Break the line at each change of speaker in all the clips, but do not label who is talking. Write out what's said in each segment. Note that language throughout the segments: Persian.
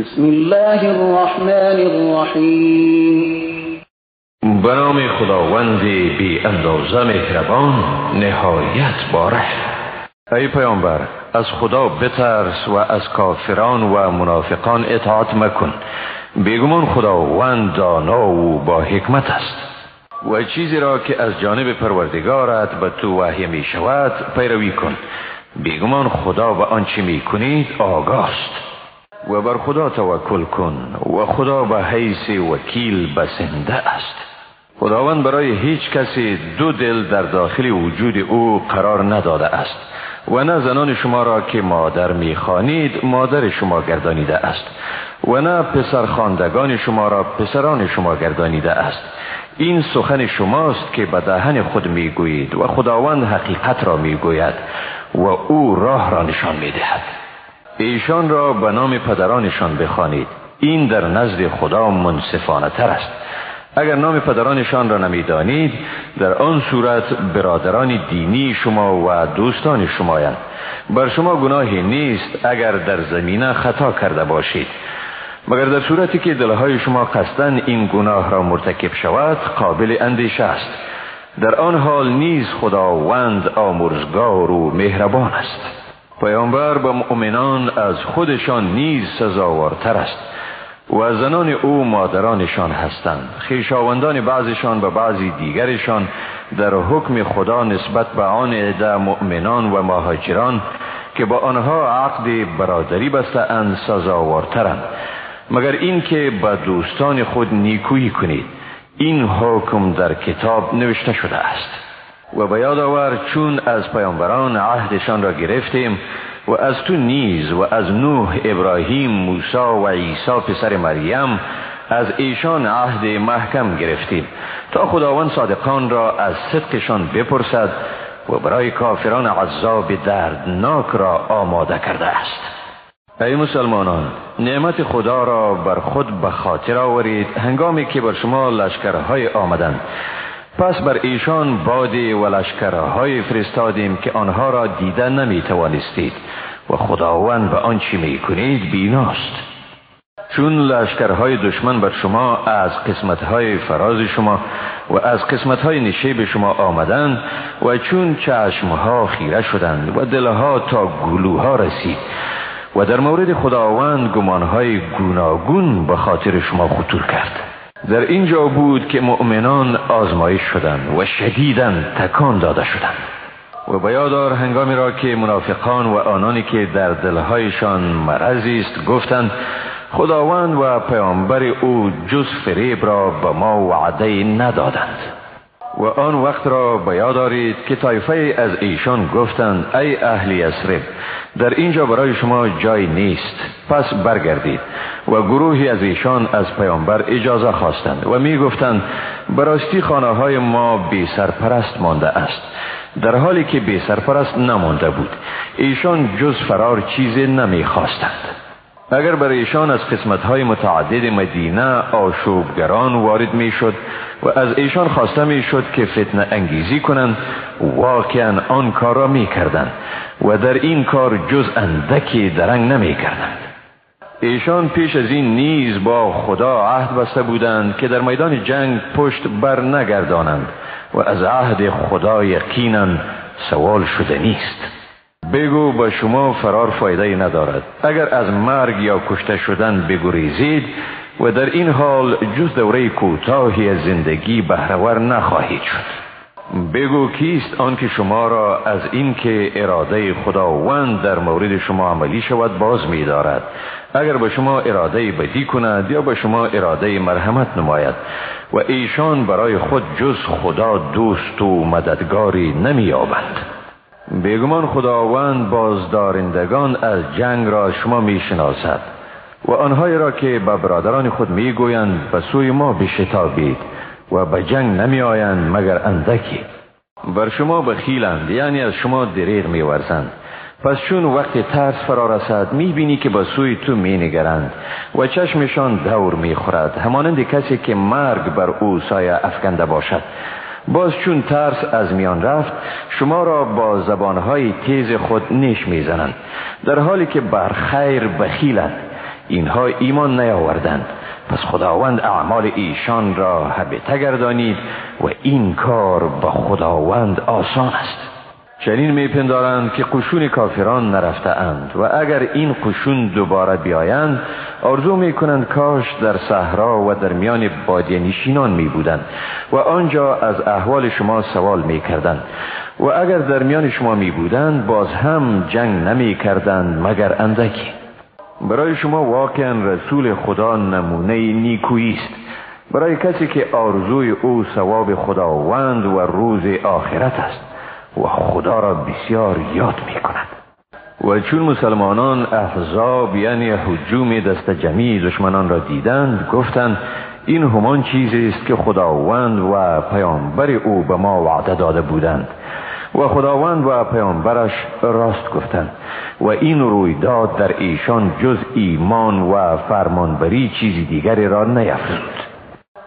بسم الله الرحمن الرحیم.
به نام خداوند بی اندازه مهربان نهایت باره ای پیامبر از خدا بترس و از کافران و منافقان اطاعت مکن. بیگمان خداوند دانا و با حکمت است. و چیزی را که از جانب پروردگارت به تو وحی می شود پیروی کن. بیگمان خدا به آنچه می کنید آگاست. و بر خدا توکل کن و خدا به حیث وکیل بسنده است. خداوند برای هیچ کسی دو دل در داخل وجود او قرار نداده است و نه زنان شما را که مادر می‌خوانید مادر شما گردانیده است و نه پسر خواندگان شما را پسران شما گردانیده است. این سخن شماست که به دهن خود می‌گویید و خداوند حقیقت را می‌گوید و او راه را نشان می‌دهد. ایشان را به نام پدرانشان بخوانید. این در نزد خدا منصفانه تر است. اگر نام پدرانشان را نمی‌دانید در آن صورت برادران دینی شما و دوستان شمایند بر شما گناهی نیست اگر در زمینه خطا کرده باشید. مگر در صورتی که دلهای شما قصدن این گناه را مرتکب شود قابل اندیشه است. در آن حال نیز خداوند آمرزگار و مهربان است. پیامبر به مؤمنان از خودشان نیز سزاوارتر است و زنان او مادرانشان هستند. خیشاوندان بعضشان به بعضی دیگرشان در حکم خدا نسبت به آن عده مؤمنان و مهاجران که با آنها عقد برادری بستند سزاوارترند. مگر اینکه به دوستان خود نیکویی کنید این حکم در کتاب نوشته شده است. و به یاد آور چون از پیامبران عهدشان را گرفتیم و از تو نیز و از نوح ابراهیم موسی و عیسی پسر مریم از ایشان عهد محکم گرفتیم تا خداوند صادقان را از صدقشان بپرسد و برای کافران عذاب دردناک را آماده کرده است. ای مسلمانان نعمت خدا را بر خود به خاطر آورید هنگامی که بر شما لشکرهای آمدند. پس بر ایشان بادی و لشکرهای فرستادیم که آنها را دیدن نمی توانستید و خداوند به آنچه می کنید بیناست. چون لشکرهای دشمن بر شما از قسمتهای فراز شما و از قسمتهای نشیب شما آمدند و چون چشمها خیره شدند و دلها تا گلوها رسید و در مورد خداوند گمانهای گوناگون به خاطر شما خطور کرد. در اینجا بود که مؤمنان آزمایش شدند و شدیدا تکان داده شدند. و بیادار هنگامی را که منافقان و آنانی که در دلهایشان مرضی است گفتند خداوند و پیامبر او جز فریب را به ما وعده ندادند. و آن وقت را بیاد دارید که طایفه از ایشان گفتند ای اهل یسرب در اینجا برای شما جای نیست. پس برگردید و گروهی از ایشان از پیامبر اجازه خواستند و می گفتند براستی خانه های ما بی سرپرست مانده است. در حالی که بی سرپرست نمانده بود ایشان جز فرار چیزی نمی خواستند اگر برای ایشان از قسمت های متعدد مدینه آشوبگران وارد می شد و از ایشان خواسته می شد که فتنه انگیزی کنند واقعا آن کار را می کردند و در این کار جز اندکی درنگ نمی کردند ایشان پیش از این نیز با خدا عهد بسته بودند که در میدان جنگ پشت بر نگردانند و از عهد خدا یقینا سوال شده نیست. بگو به شما فرار فایده ندارد. اگر از مرگ یا کشته شدن بگریزید و در این حال جز دوره کوتاهی از زندگی بهرور نخواهید شد. بگو کیست آنکه شما را از اینکه اراده خداوند در مورد شما عملی شود باز می دارد اگر به شما اراده بدی کند یا به شما اراده مرحمت نماید و ایشان برای خود جز خدا دوست و مددگاری نمی آبند بیگمان خداوند بازدارندگان از جنگ را شما می شناسد و آنهایی را که به برادران خود می گویند به سوی ما بشتابید و به جنگ نمی آیند مگر اندکی. بر شما بخیلند یعنی از شما دریغ می ورزند پس چون وقت ترس فرا رسد می بینی که به سوی تو می نگرند و چشمشان دور می خورد همانند کسی که مرگ بر او سایه افکنده باشد. باز چون ترس از میان رفت شما را با زبانهای تیز خود نیش می‌زنند در حالی که بر خیر بخیلند. اینها ایمان نیاوردند. پس خداوند اعمال ایشان را هبته گردانید و این کار با خداوند آسان است. چنین میپندارند که قشون کافران نرفته اند و اگر این قشون دوباره بیایند آرزو می‌کنند کاش در صحرا و در میان بادیه نشینان می بودند و آنجا از احوال شما سوال می‌کردند و اگر در میان شما می بودند باز هم جنگ نمی کردند مگر اندکی. برای شما واقعا رسول خدا نمونه نیکویی است. برای کسی که آرزوی او ثواب خداوند و روز آخرت است. و خدا را بسیار یاد می کند و چون مسلمانان احزاب یعنی حجوم دست جمعی دشمنان را دیدند گفتند این همان چیزی است که خداوند و پیامبر او به ما وعده داده بودند. و خداوند و پیامبرش راست گفتند. و این رویداد در ایشان جز ایمان و فرمانبری چیزی دیگری را نیفزود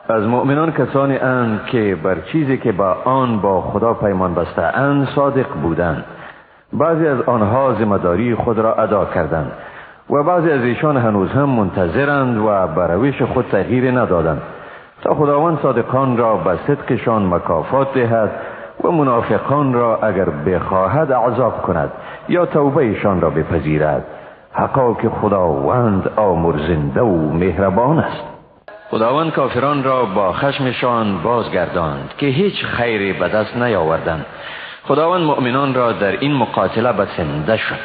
از مؤمنان کسانی اند که بر چیزی که با آن با خدا پیمان بسته اند صادق بودند. بعضی از آنها زمداری خود را ادا کردند و بعضی از ایشان هنوز هم منتظرند و برویش خود تغییر ندادند. تا خداوند صادقان را به صدقشان مکافات دهد و منافقان را اگر بخواهد عذاب کند یا توبهشان را بپذیرد. حقا که خداوند آمرزنده و مهربان است. خداوند کافران را با خشمشان بازگرداند که هیچ خیری به دست نیاوردند. خداوند مؤمنان را در این مقاتله بسنده شد.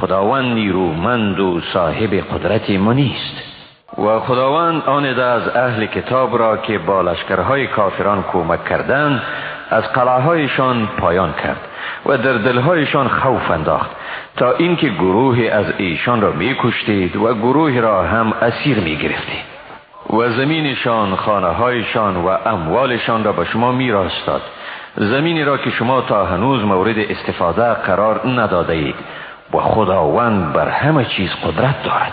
خداوند نیرومند و صاحب قدرت منیست و خداوند آن از اهل کتاب را که با لشکرهای کافران کمک کردند از قلعهایشان پایان کرد و در دلهایشان خوف انداخت تا اینکه گروهی از ایشان را می کشتید و گروهی را هم اسیر می گرفتید و زمینشان خانه هایشان و اموالشان را به شما میراث داد زمینی را که شما تا هنوز مورد استفاده قرار نداده اید و خداوند بر همه چیز قدرت دارد.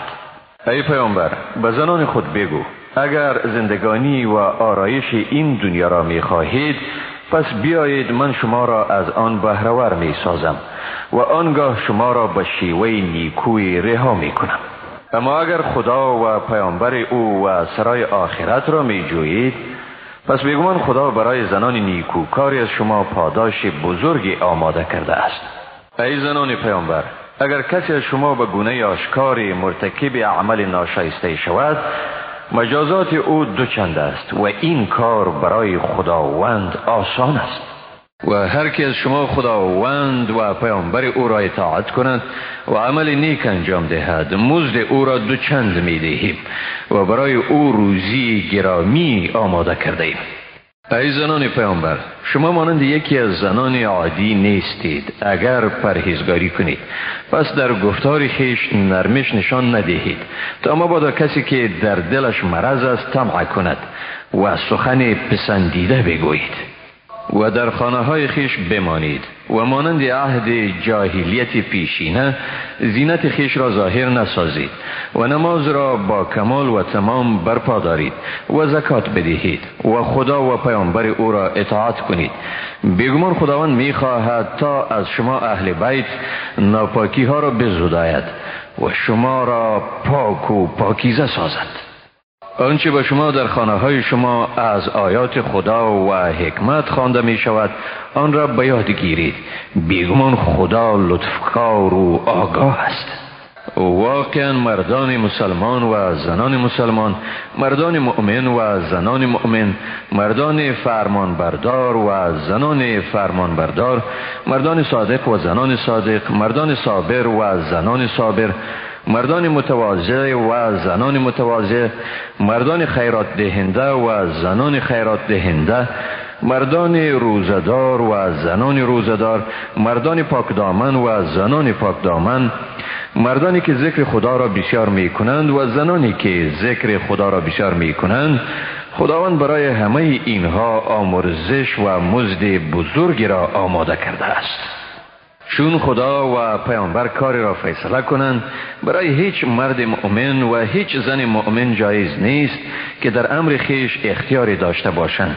ای پیامبر به زنان خود بگو. اگر زندگانی و آرایش این دنیا را می خواهید پس بیایید من شما را از آن بهرور می سازم و آنگاه شما را به شیوه نیکوی رها می کنم اما اگر خدا و پیامبر او و سرای آخرت را می جویید پس بیگمان خدا برای زنان نیکوکاری از شما پاداش بزرگی آماده کرده است. ای زنان پیامبر اگر کسی از شما به گونه آشکاری مرتکب عمل ناشایسته شود مجازات او دو چند است و این کار برای خداوند آسان است. و هر کی از شما خداوند و پیامبر او را اطاعت کند و عمل نیک انجام دهد مزد او را دو چند می دهیم و برای او روزی گرامی آماده کرده ایم. ای زنان پیامبر شما مانند یکی از زنان عادی نیستید. اگر پرهیزگاری کنید پس در گفتار خیش نرمش نشان ندهید. تا مبادا کسی که در دلش مرض است طمع کند و سخن پسندیده بگویید. و در خانه های خیش بمانید و مانند عهد جاهلیت پیشینه زینت خیش را ظاهر نسازید و نماز را با کمال و تمام برپا دارید و زکات بدهید و خدا و پیامبر او را اطاعت کنید. بیگمان خداوند می خواهد تا از شما اهل بیت ناپاکی ها را بزداید و شما را پاک و پاکیزه سازد. آنچه به شما در خانه های شما از آیات خدا و حکمت خوانده می شود آن را به یاد گیرید. بیگمان خدا لطفکار و آگاه است. واقعا مردان مسلمان و زنان مسلمان مردان مؤمن و زنان مؤمن مردان فرمان بردار و زنان فرمان بردار مردان صادق و زنان صادق مردان صابر و زنان صابر مردان متواضع و زنان متواضع مردان خیرات دهنده و زنان خیرات دهنده مردان روزدار و زنان روزدار مردان پاکدامن و زنان پاکدامن مردانی که ذکر خدا را بسیار می کنند و زنانی که ذکر خدا را بسیار می کنند خداوند برای همه اینها آمرزش و مزد بزرگی را آماده کرده است. چون خدا و پیامبر کاری را فیصله کنند برای هیچ مرد مؤمن و هیچ زن مؤمن جایز نیست که در امر خیش اختیاری داشته باشند.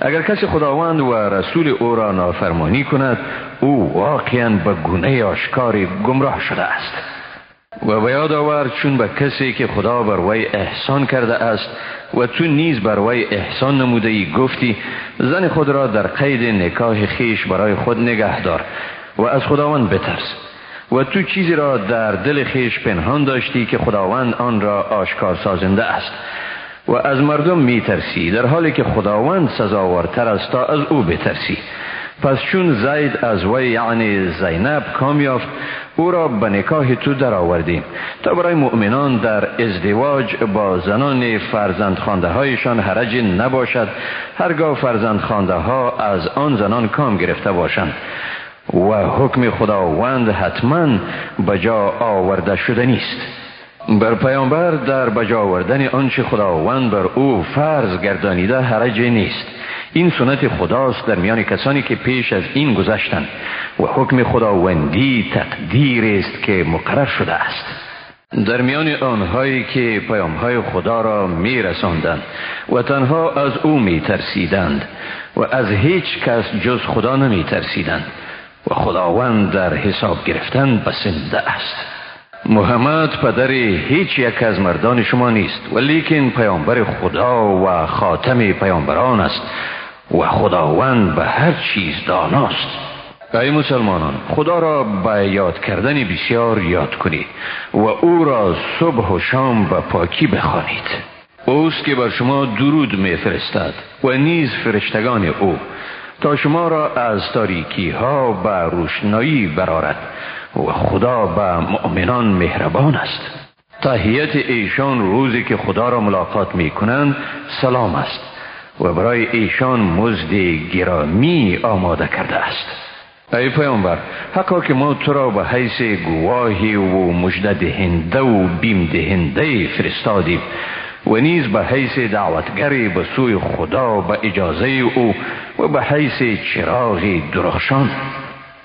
اگر کسی خداوند و رسول او را نافرمانی کند او واقعا به گونه آشکاری گمراه شده است. و به یاد آور چون به کسی که خدا بر وی احسان کرده است و تو نیز بر وی احسان نموده ای گفتی زن خود را در قید نکاح خیش برای خود نگه دار. و از خداوند بترس و تو چیزی را در دل خیش پنهان داشتی که خداوند آن را آشکار سازنده است و از مردم می ترسی در حالی که خداوند سزاوارتر است تا از او بترسی. پس چون زید از وی یعنی زینب کام یافت او را به نکاح تو در آوردیم تا برای مؤمنان در ازدواج با زنان فرزند خانده هایشان حرج نباشد هرگاه فرزند خانده ها از آن زنان کام گرفته باشند. و حکم خداوند حتما بجا آورده شده نیست. بر پیامبر در بجا آوردن آنچه خداوند بر او فرض گردانیده حرج نیست. این سنت خداست در میان کسانی که پیش از این گذشتند و حکم خداوندی تقدیر است که مقرر شده است. در میان آنهایی که پیامهای خدا را می رساندند و تنها از او می ترسیدند و از هیچ کس جز خدا نمی ترسیدند و خداوند در حساب گرفتن بسنده است. محمد پدر هیچ یک از مردان شما نیست ولیکن پیامبر خدا و خاتم پیامبران است و خداوند به هر چیز داناست. ای مسلمانان خدا را به یاد کردن بسیار یاد کنید و او را صبح و شام به پاکی بخوانید. اوست که بر شما درود می فرستد و نیز فرشتگان او. تا شما را از تاریکی ها به روشنایی برارد و خدا به مؤمنان مهربان است. تحیت ایشان روزی که خدا را ملاقات می کنند سلام است و برای ایشان مزد گرامی آماده کرده است. ای پیامبر حقا که ما تو را به حیث گواهی و مجد دهنده و بیم دهنده فرستادیم. و نیز به حیث دعوتگری به سوی خدا به اجازه او و به حیث چراغ درخشان.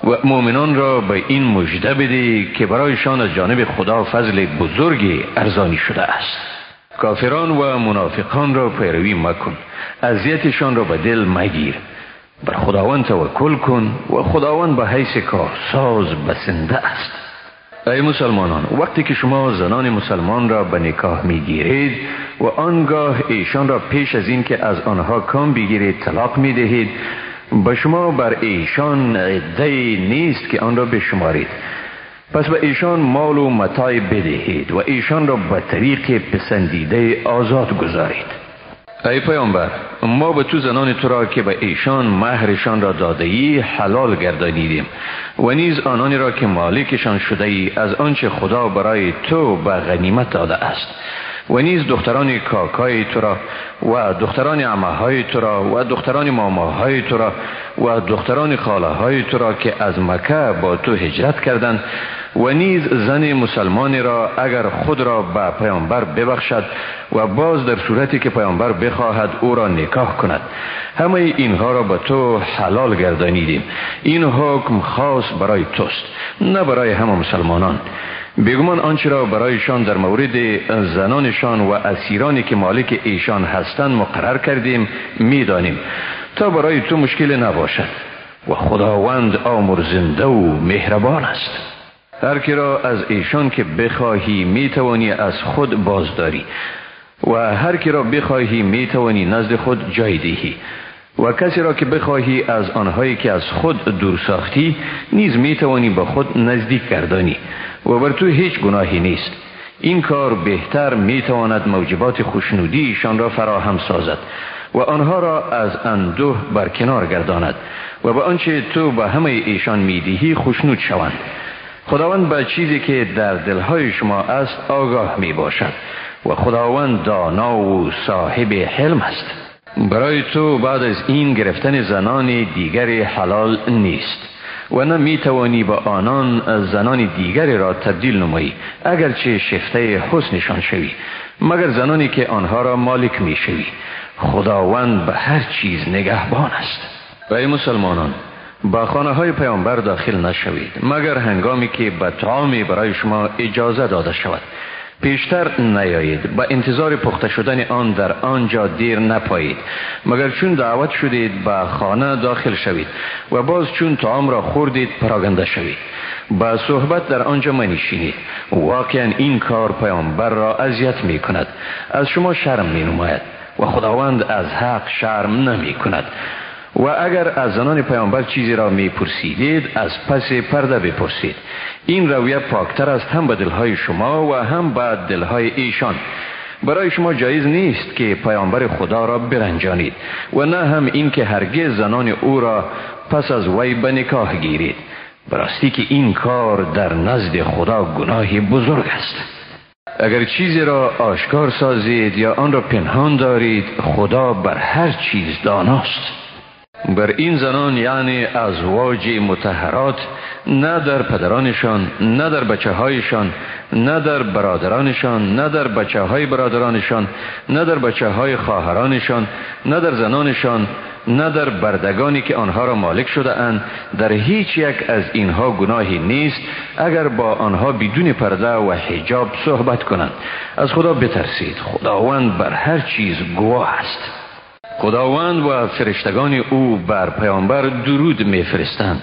و مؤمنان را به این مژده بدی که برایشان از جانب خدا فضل بزرگی ارزانی شده است. کافران و منافقان را پیروی مکن. اذیتشان را به دل مگیر. بر خداوند توکل کن و خداوند به حیث کارساز بسنده است. ای مسلمانان وقتی که شما زنان مسلمان را به نکاح می گیرید و آنگاه ایشان را پیش از این که از آنها کام بگیرید طلاق می دهید به شما بر ایشان عده نیست که آن را بشمارید. پس به ایشان مال و متای بدهید و ایشان را به طریق پسندیده آزاد گذارید. ای پیامبر ما به تو زنان تو را که به ایشان مهرشان را داده ای حلال گردانیدیم و نیز آنانی را که مالکشان شده ای از آنچه خدا برای تو به غنیمت داده است. و نیز دختران کاکای تو را و دختران های تو را و دختران ماماهای تو را و دختران خاله های تو را که از مکه با تو هجرت کردند و نیز زن مسلمان را اگر خود را به پیامبر ببخشد و باز در صورتی که پیامبر بخواهد او را نکاح کند. همه اینها را به تو حلال گردانیدیم. این حکم خاص برای توست نه برای همه مسلمانان. بگمان آنچه را برایشان در مورد زنانشان و اسیرانی که مالک ایشان هستند مقرر کردیم می‌دانیم. تا برای تو مشکل نباشد و خداوند آمرزنده و مهربان است. هر کی را از ایشان که بخواهی می‌توانی از خود بازداری و هر کی را بخواهی می‌توانی نزد خود جای دهی و کسی را که بخواهی از آنهایی که از خود دور ساختی نیز می‌توانی به خود نزدیک گردانی و بر تو هیچ گناهی نیست. این کار بهتر می‌تواند موجبات خوشنودیشان را فراهم سازد و آنها را از اندوه برکنار گرداند و به آنچه تو به همه ایشان می‌دهی خوشنود شوند. خداوند به چیزی که در دلهای شما است آگاه می باشد و خداوند دانا و صاحب حلم است. برای تو بعد از این گرفتن زنان دیگری حلال نیست و نه می توانی با آنان زنان دیگری را تبدیل نمایی اگرچه شفته حسنشان شوی مگر زنانی که آنها را مالک می شوی خداوند به هر چیز نگهبان است. ای مسلمانان با خانه های پیامبر داخل نشوید مگر هنگامی که به طعامی برای شما اجازه داده شود. پیشتر نیایید با انتظار پخته شدن آن در آنجا دیر نپایید. مگر چون دعوت شدید به خانه داخل شوید و باز چون طعام را خوردید پراگنده شوید. با صحبت در آنجا منشینید واقعا این کار پیامبر را اذیت می کند. از شما شرم می نماید و خداوند از حق شرم نمی کند. و اگر از زنان پیامبر چیزی را می پرسیدید از پس پرده بپرسید. این رویه پاکتر است هم به دلهای شما و هم به دلهای ایشان. برای شما جایز نیست که پیامبر خدا را برنجانید و نه هم این که هرگز زنان او را پس از وی به نکاح گیرید. براستی که این کار در نزد خدا گناهی بزرگ است. اگر چیزی را آشکار سازید یا آن را پنهان دارید خدا بر هر چیز داناست. بر این زنان یعنی ازواج متحرات نه در پدرانشان نه در بچه هایشان نه در برادرانشان نه در بچه های برادرانشان نه در بچه های خواهرانشان نه در زنانشان نه در بردگانی که آنها را مالک شده اند در هیچ یک از اینها گناهی نیست اگر با آنها بدون پرده و حجاب صحبت کنند. از خدا بترسید. خداوند بر هر چیز گواه است. خداوند و فرشتگان او بر پیامبر درود میفرستند.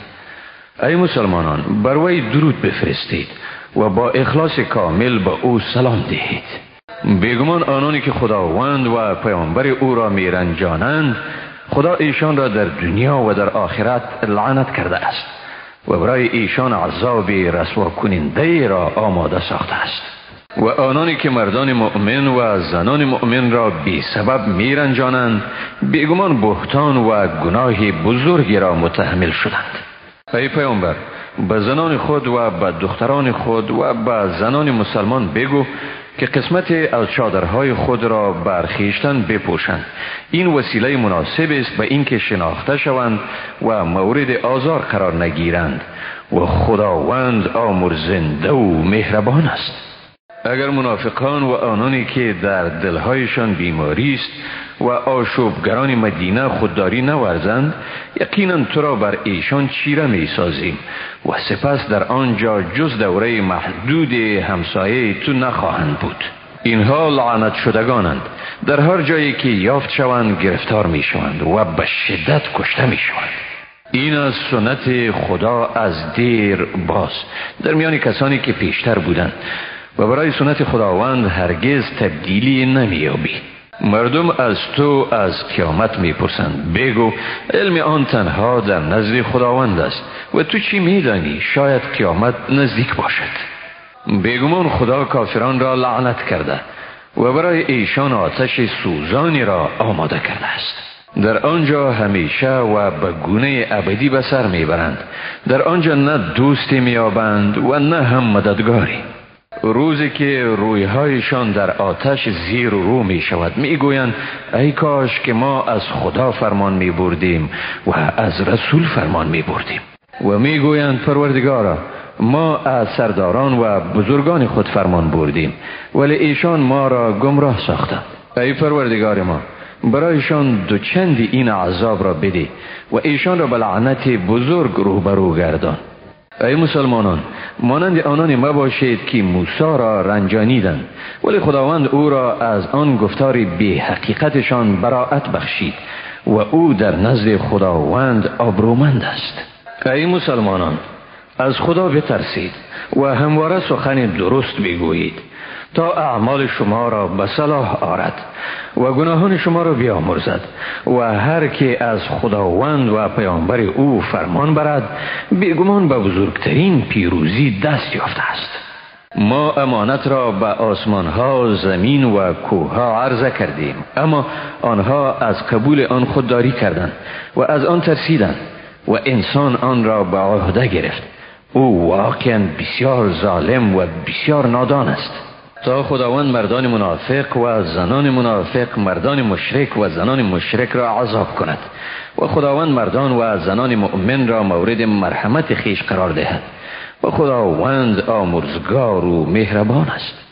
ای مسلمانان بر وی درود بفرستید و با اخلاص کامل به او سلام دهید. بیگمان آنانی که خداوند و پیامبر او را میرنجانند خدا ایشان را در دنیا و در آخرت لعنت کرده است و برای ایشان عذاب رسوا کننده را آماده ساخته است. و آنانی که مردان مؤمن و زنان مؤمن را بی سبب میرنجانند بیگمان بهتان و گناه بزرگی را متحمل شدند. ای پیامبر به زنان خود و به دختران خود و به زنان مسلمان بگو که قسمت از چادرهای خود را برخیشتن بپوشند. این وسیله مناسب است به اینکه شناخته شوند و مورد آزار قرار نگیرند و خداوند آمرزنده و مهربان است. اگر منافقان و آنانی که در دلهایشان بیماری است و آشوبگران مدینه خودداری نورزند یقینا تو را بر ایشان چیره می سازیم و سپس در آنجا جز دوره محدود همسایه تو نخواهند بود. اینها لعنت شدگانند. در هر جایی که یافت شوند گرفتار می شوند و به شدت کشته می شوند این از سنت خدا از دیر باز. در میان کسانی که پیشتر بودند و برای سنت خداوند هرگز تبدیلی نمیابی مردم از تو از قیامت می‌پرسند. بگو علم آن تنها در نزد خداوند است و تو چی میدانی؟ شاید قیامت نزدیک باشد. بیگمان خدا کافران را لعنت کرده و برای ایشان آتش سوزانی را آماده کرده است. در آنجا همیشه و به گونه ابدی به سر می‌برند. در آنجا نه دوستی میابند و نه هم مددگاری. روزی که رویهایشان در آتش زیر و رو می شود می گویند ای کاش که ما از خدا فرمان می بردیم و از رسول فرمان می بردیم و می گویند پروردگارا ما از سرداران و بزرگان خود فرمان بردیم ولی ایشان ما را گمراه ساختند. ای پروردگار ما برایشان دو چندی این عذاب را بده و ایشان را به لعنت بزرگ روبرو گردان. ای مسلمانان مانند آنان مباشید که موسی را رنجانیدند ولی خداوند او را از آن گفتار بی حقیقتشان براعت بخشید و او در نزد خداوند آبرومند است. ای مسلمانان از خدا بترسید و همواره سخن درست بگویید. تا اعمال شما را به صلاح آرد و گناهان شما را بیامرزد و هر که از خداوند و پیامبر او فرمان برد بیگمان به بزرگترین پیروزی دست یافته است. ما امانت را به آسمان ها زمین و کوه ها عرضه کردیم اما آنها از قبول آن خودداری کردند و از آن ترسیدند و انسان آن را به عهده گرفت. او واقعا بسیار ظالم و بسیار نادان است. تا خداوند مردان منافق و زنان منافق مردان مشرک و زنان مشرک را عذاب کند و خداوند مردان و زنان مؤمن را مورد مرحمت خیش قرار دهد. و خداوند آمرزگار و مهربان است.